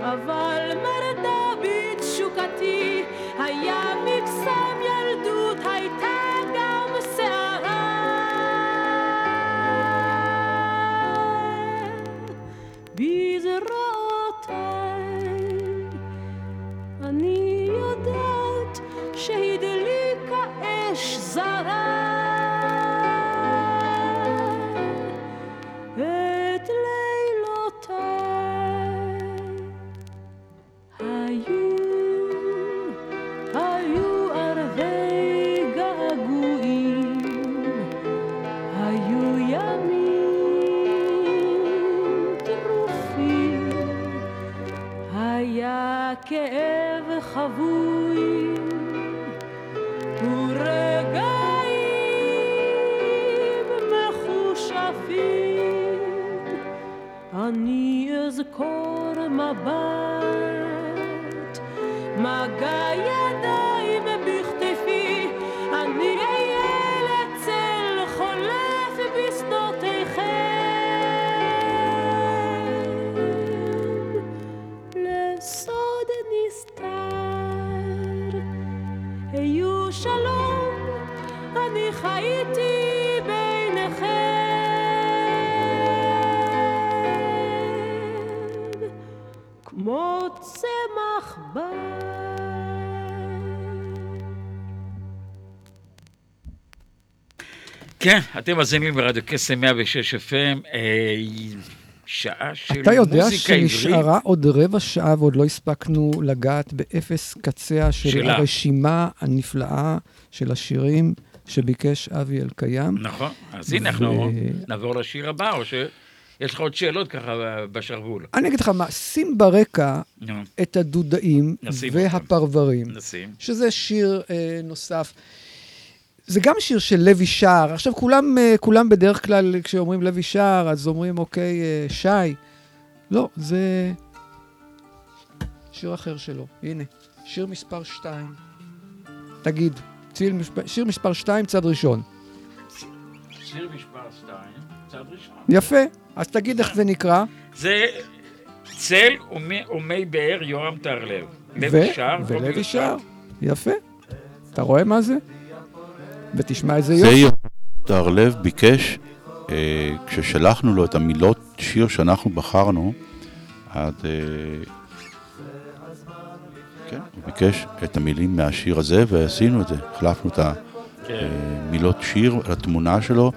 אבל מרדה בתשוקתי, היה מקסם כן, אתם מאזינים ברדיו קסם 106 FM, אה, שעה של אתה יודע מוזיקה עברית. שנשארה עוד רבע שעה ועוד לא הספקנו לגעת באפס קציה של שלה. הרשימה הנפלאה של השירים שביקש אבי אלקיים. נכון, אז הנה אנחנו נעבור לשיר הבא, או שיש לך עוד שאלות ככה בשרוול. אני אגיד לך מה, שים ברקע נו, את הדודאים. והפרברים, נשים. שזה שיר אה, נוסף. זה גם שיר של לוי שר. עכשיו, כולם, אה, כולם בדרך כלל, כשאומרים לוי שר, אז אומרים, אוקיי, אה, שי. לא, זה שיר אחר שלו. הנה, שיר מספר 2. תגיד. שיר מספר 2, צד ראשון. שיר מספר 2, צד ראשון. יפה, אז תגיד איך זה נקרא. זה צל ומי, באר יורם טהרלב. ו- לוי שר. ולוי שר. יפה. אתה רואה מה זה? ותשמע איזה זה יופי. טהרלב ביקש, אה, כששלחנו לו את המילות שיר שאנחנו בחרנו, עד... אה, כן, הוא ביקש את המילים מהשיר הזה, ועשינו את זה. החלפנו את כן. המילות שיר לתמונה שלו.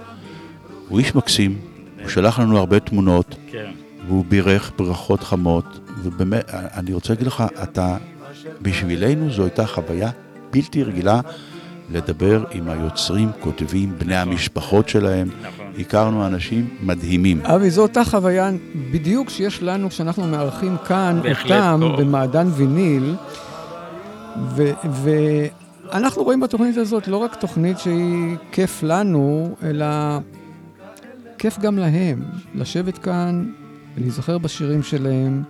הוא איש מקסים, הוא שלח לנו הרבה תמונות, כן. והוא בירך ברכות חמות, ובאמת, אני רוצה להגיד לך, אתה, בשבילנו זו הייתה חוויה בלתי רגילה לדבר עם היוצרים, כותבים, בני המשפחות שלהם. נכון. הכרנו אנשים מדהימים. אבי, זו אותה חוויה בדיוק שיש לנו כשאנחנו מארחים כאן אותם פה. במעדן ויניל, ואנחנו רואים בתוכנית הזאת לא רק תוכנית שהיא כיף לנו, אלא כיף גם להם, לשבת כאן ולהיזכר בשירים שלהם,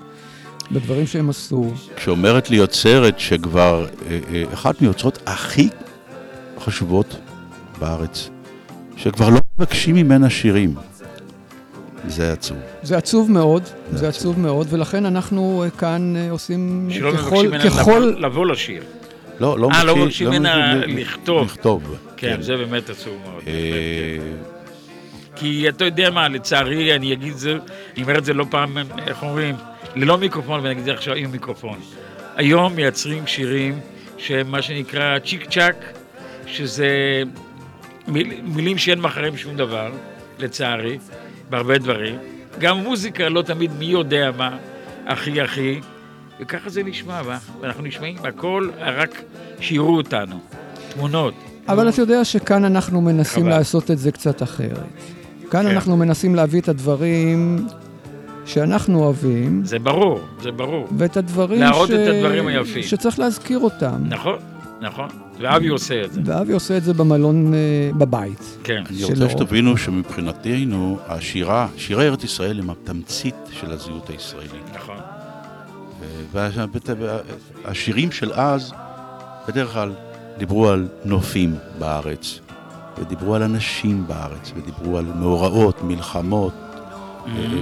בדברים שהם עשו. כשאומרת לי יוצרת שכבר אה, אה, אחת מיוצרות הכי חשובות בארץ, שכבר לא מבקשים ממנה שירים, זה עצוב. זה עצוב מאוד, זה זה עצוב. עצוב מאוד, ולכן אנחנו אה, כאן אה, עושים שלא ככל, מבקשים ממנה ככל, לבוא- לבוא לשיר. לא, לא אה, לא מבקשים- מבקשים ממנה מבקשים לכתוב. לכתוב. כן, זה באמת עצוב מאוד. אה, כי אתה יודע מה, לצערי, אני אגיד את זה, אני אומר את זה לא פעם, איך אומרים, ללא מיקרופון, ואני אגיד את זה עכשיו עם מיקרופון. היום מייצרים שירים שהם מה שנקרא צ'יק צ'אק, שזה מיל, מילים שאין מאחוריהם שום דבר, לצערי, בהרבה דברים. גם מוזיקה לא תמיד מי יודע מה, הכי הכי, וככה זה נשמע, ואנחנו נשמעים הכל, רק שיראו אותנו. תמונות. אבל אתה יודע שכאן אנחנו מנסים חבל. לעשות את זה קצת אחרת. כאן כן. אנחנו מנסים להביא את הדברים שאנחנו אוהבים, זה ברור, זה ברור. ואת הדברים להראות את הדברים היפים. שצריך להזכיר אותם. נכון, נכון. ואבי עושה את זה. ואבי עושה את זה במלון, אה, בבית. כן. אני. רוצה שתבינו שמבחינתנו, השירה, שירי ארץ ישראל הם התמצית של הזהות הישראלית. נכון. והשירים של אז, בדרך כלל, דיברו על נופים בארץ, ודיברו על אנשים בארץ, ודיברו על מאורעות, מלחמות,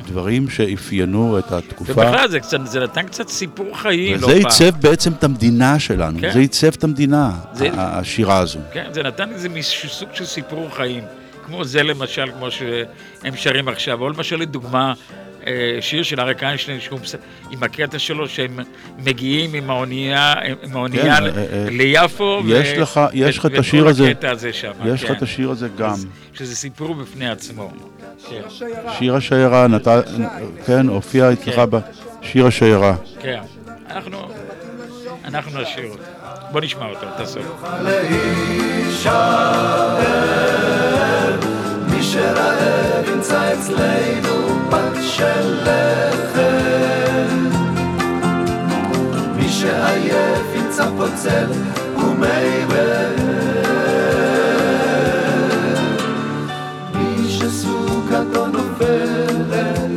דברים שאפיינו את התקופה. ובכלל זה קצת, זה נתן קצת סיפור חיים. לא וזה פעם. עיצב בעצם את המדינה שלנו, כן. זה עיצב את המדינה, זה- השירה הזו. כן, זה נתן איזה סוג של סיפור חיים. כמו זה למשל, כמו שהם שרים עכשיו. או למשל לדוגמה, אה, שיר של אריק איינשטיין, שהוא מס- עם הקטע שלו, שהם מגיעים עם האונייה, עם האונייה כן, אה, אה, ליפו. יש לך- יש לך את השיר הזה. וכל הקטע הזה שם. יש לך כן. את השיר הזה גם. שזה סיפור בפני עצמו. כן. שיר השיירה, נת- כן, הופיע אצלך כן. בשיר השיירה. כן. אנחנו, אנחנו נשאיר אותו. בוא נשמע אותו, תעשו. שראה נמצא אצלנו פת של לחם. מי שעייף ימצא פה צל ומייבא. מי שסוכתו נופלת,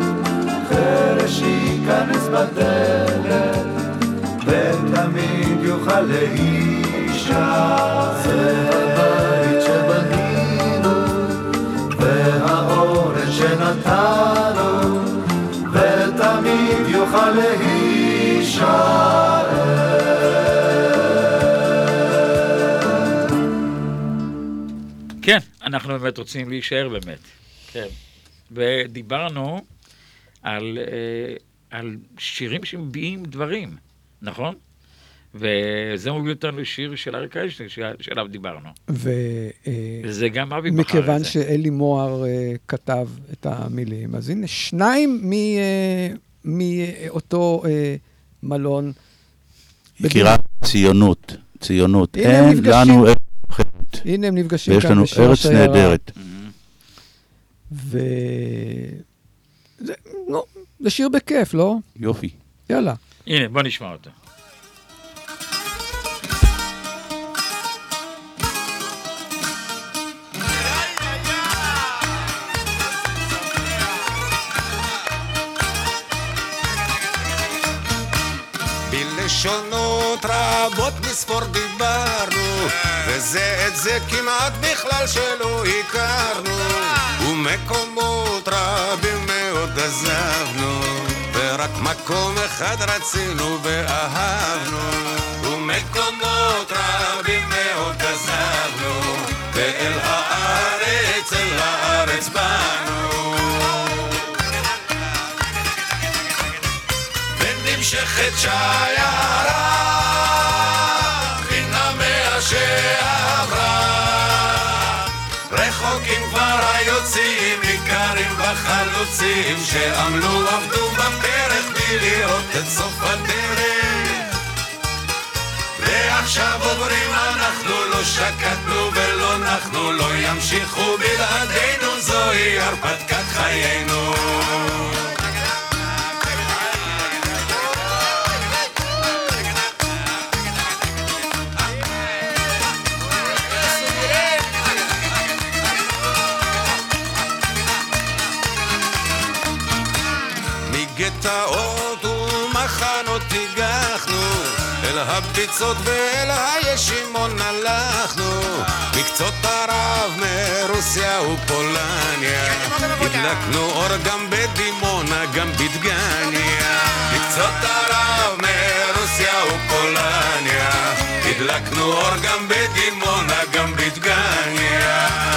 חרש ייכנס בדלת, ותמיד יוכל להיכנס. כן, אנחנו באמת רוצים להישאר באמת. כן. ודיברנו על, אה, על שירים שמביעים דברים, נכון? וזה מוביל אותנו לשיר של אריק איינשטיין, שעליו דיברנו. ו... אה, וזה גם אבי בחר את זה. מכיוון שאלי מוהר אה, כתב את המילים, אז הנה, שניים מ, מאותו אה, מלון. יקירה, ציונות, ציונות. הנה הם אין נפגשים. לנו ארץ אחרת. הנה הם נפגשים ויש כאן לנו בשיר ארץ השיירה. נהדרת. ו... זה, לא, זה שיר בכיף, לא? יופי. יאללה. הנה, בוא נשמע אותו. בלשונות רבות מספור דיברנו וזה את זה כמעט בכלל שלא הכרנו. ומקומות רבים מאוד עזבנו ורק מקום אחד רצינו ואהבנו. ומקומות רבים מאוד עזבנו ואל הארץ, אל הארץ באנו ונמשכת שיירה מן המאה שעברה. רחוקים כבר היוצאים ניכרים בחלוצים שעמלו עבדו בפרך בלי לראות את סוף הדרך. ועכשיו עוברים אנחנו לא שקטנו ולא נחנו לא ימשיכו בלעדינו זוהי הרפתקת חיינו מגטאות ומחנות הגחנו אל הביצות ואל הישימון הלכנו. מקצות ערב מרוסיה ופולניה. הדלקנו אור גם בדימונה גם בדגניה. מקצות ערב מרוסיה ופולניה. הדלקנו אור גם בדימונה גם בדגניה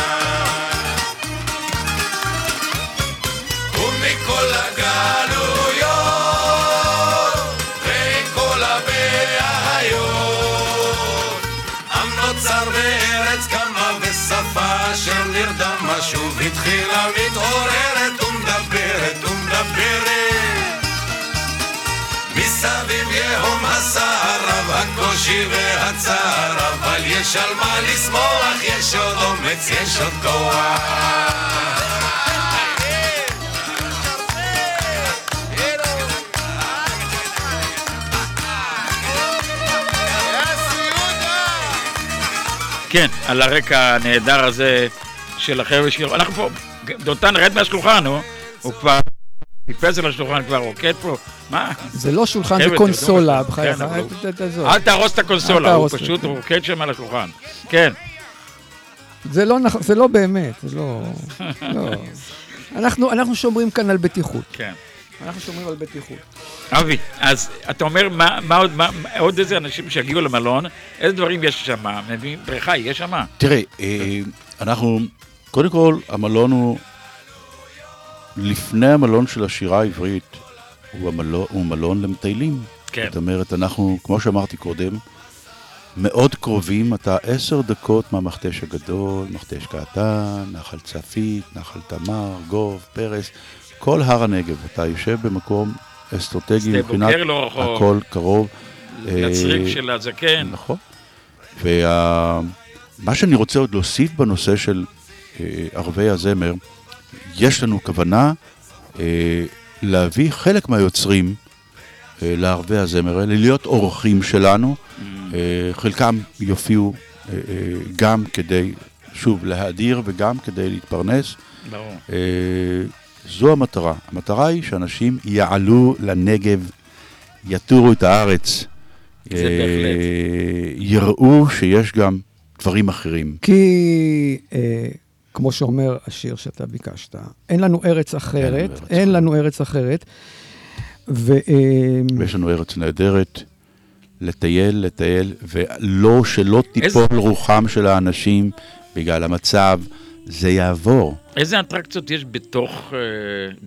הקושי והצער אבל יש על מה לשמוח יש עוד אומץ יש עוד כוח כן, על הרקע הנהדר הזה של החבר'ה שלו. אנחנו פה, דותן, רד מהשולחן. הוא כבר טיפס על השולחן, כבר רוקד פה. מה? זה לא שולחן, זה קונסולה, בחייך. כן. אל תהרוס את הקונסולה, הוא פשוט. רוקד שם על השולחן. כן. זה לא נכ- זה לא באמת, זה לא... לא. אנחנו אנחנו שומרים כאן על בטיחות. כן. אנחנו שומרים על בטיחות. אבי, אז אתה אומר, מה, מה עוד, מה, עוד איזה אנשים שיגיעו למלון, איזה דברים יש שם? מביאים בריכה, יש שם? תראה, אה, אנחנו, קודם כל, המלון הוא, לפני המלון של השירה העברית, הוא, המלון, הוא מלון למטיילים. כן. זאת אומרת, אנחנו, כמו שאמרתי קודם, מאוד קרובים, אתה עשר דקות מהמכתש הגדול, מכתש קעתן, נחל צפית, נחל תמר, גוב, פרס, כל הר הנגב. אתה יושב במקום אסטרטגי מבחינת לא. הכל קרוב. לצריף אה, של הזקן. נכון. ומה שאני רוצה עוד להוסיף בנושא של אה, ערבי הזמר, יש לנו כוונה אה, להביא חלק מהיוצרים אה, לערבי הזמר האלה, להיות אורחים שלנו. אה, חלקם יופיעו אה, אה, גם כדי, שוב, להאדיר וגם כדי להתפרנס. ברור. אה, זו המטרה. המטרה היא שאנשים יעלו לנגב, יטורו את הארץ. זה בהחלט. יראו שיש גם דברים אחרים. כי אה, כמו שאומר השיר שאתה ביקשת. אין לנו ארץ אחרת, אין לנו ארץ אחרת. ו... ויש לנו ארץ נהדרת, לטייל, לטייל, ולא, שלא תיפול איזה- רוחם של האנשים בגלל המצב, זה יעבור. איזה אטרקציות יש בתוך אה,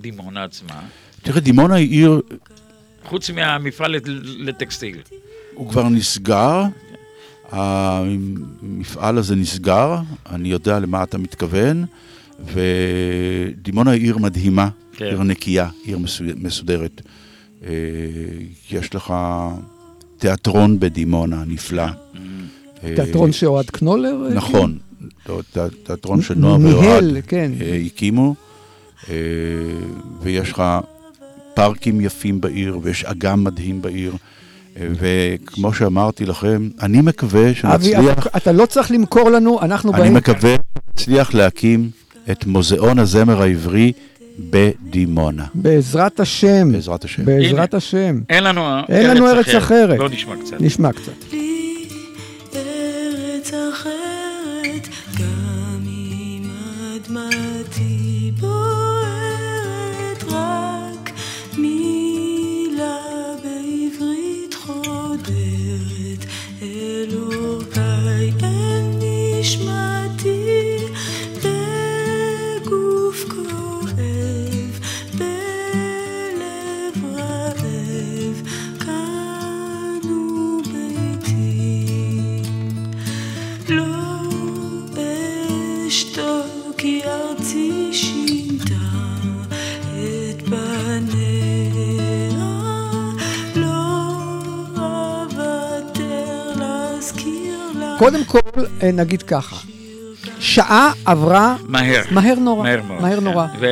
דימונה עצמה? תראה, דימונה היא עיר, חוץ מהמפעל לט- לטקסטיל. הוא כבר נסגר, המפעל הזה נסגר, אני יודע למה אתה מתכוון, ודימונה היא עיר מדהימה, כן. עיר נקייה, עיר מסו- מסודרת. אה, יש לך תיאטרון בדימונה, נפלא. אה, תיאטרון שאוהד קנולר? אה, נכון, לא, ת- תיאטרון של נועה ניהל, ואוהד כן. הקימו, ויש לך פארקים יפים בעיר, ויש אגם מדהים בעיר, וכמו שאמרתי לכם, אני מקווה אבי, שנצליח, אתה- אתה לא צריך למכור לנו, אנחנו אני באים... מקווה שנצליח להקים את מוזיאון הזמר העברי בדימונה. בעזרת השם. בעזרת השם. בעזרת. השם. אין לנו אין לנו ארץ אחרת. בואו נשמע קצת. נשמע קצת. קודם כל, אה, נגיד ככה, שעה עברה מהר. מהר נורא. מהר מאוד. מהר כן. נורא. ו-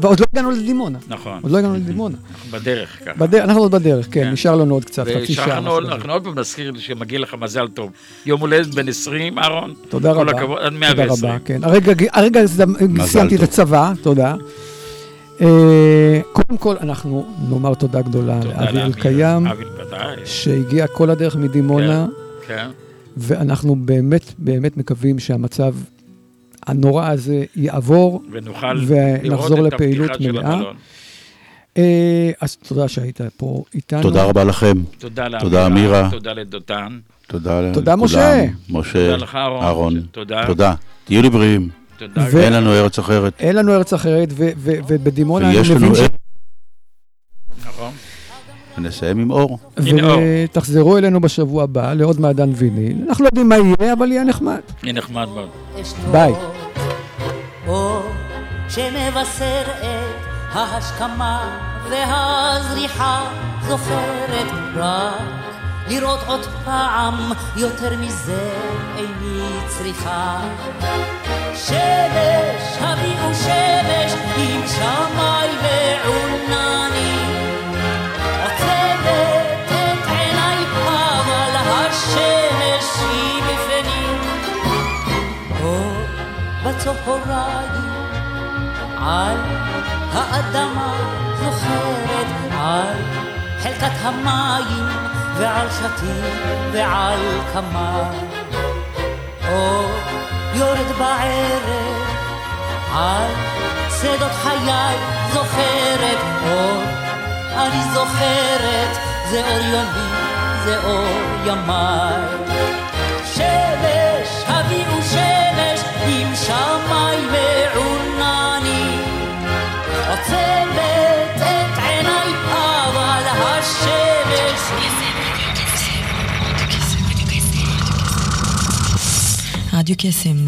ועוד לא הגענו לדימונה. נכון. עוד לא הגענו לדימונה. בדרך ככה. בדרך, אנחנו עוד בדרך, כן, כן. נשאר לנו עוד קצת, חצי שעה. אנחנו עוד פעם נזכיר שמגיע לך מזל טוב. יום הולדת בן 20, אהרון. תודה כל רבה. הכבוד, עד תודה 120. רבה, כן. הרגע, הרגע סיימתי את. הצבא, תודה. אה, קודם כל, אנחנו נאמר תודה גדולה תודה לאבי לאמיר. אלקיים, אבי, ודאי. שהגיע כל הדרך מדימונה, כן. ואנחנו באמת באמת מקווים שהמצב הנורא הזה יעבור, ונוכל ונחזור לפעילות מלאה. אה, אז תודה שהיית פה איתנו. תודה רבה לכם. תודה לאמירה. תודה, אמירה. תודה לדותן. תודה לכולם. תודה, משה. משה. תודה לך, אהרון. תודה. תודה. תהיו לי בריאים. תודה. ו- אין לנו ארץ אחרת. אין לנו ארץ אחרת, ובדימונה אני מבין ש... ונסיים עם אור. ותחזרו אלינו בשבוע הבא לעוד מעדן ויניל. אנחנו לא יודעים מה יהיה, אבל יהיה נחמד. יהיה נחמד מאוד. ביי. אור שמבשר את ההשכמה והזריחה זוכרת רק לראות עוד פעם יותר מזה איני צריכה שמש הביאו שמש עם שמי בצהריים על האדמה זוכרת על חלקת המים ועל שתים ועל כמה. אור יורד בערב על שדות חיי זוכרת אור אני זוכרת זה אור יומי זה אור ימיי שמש, רדיו קסם,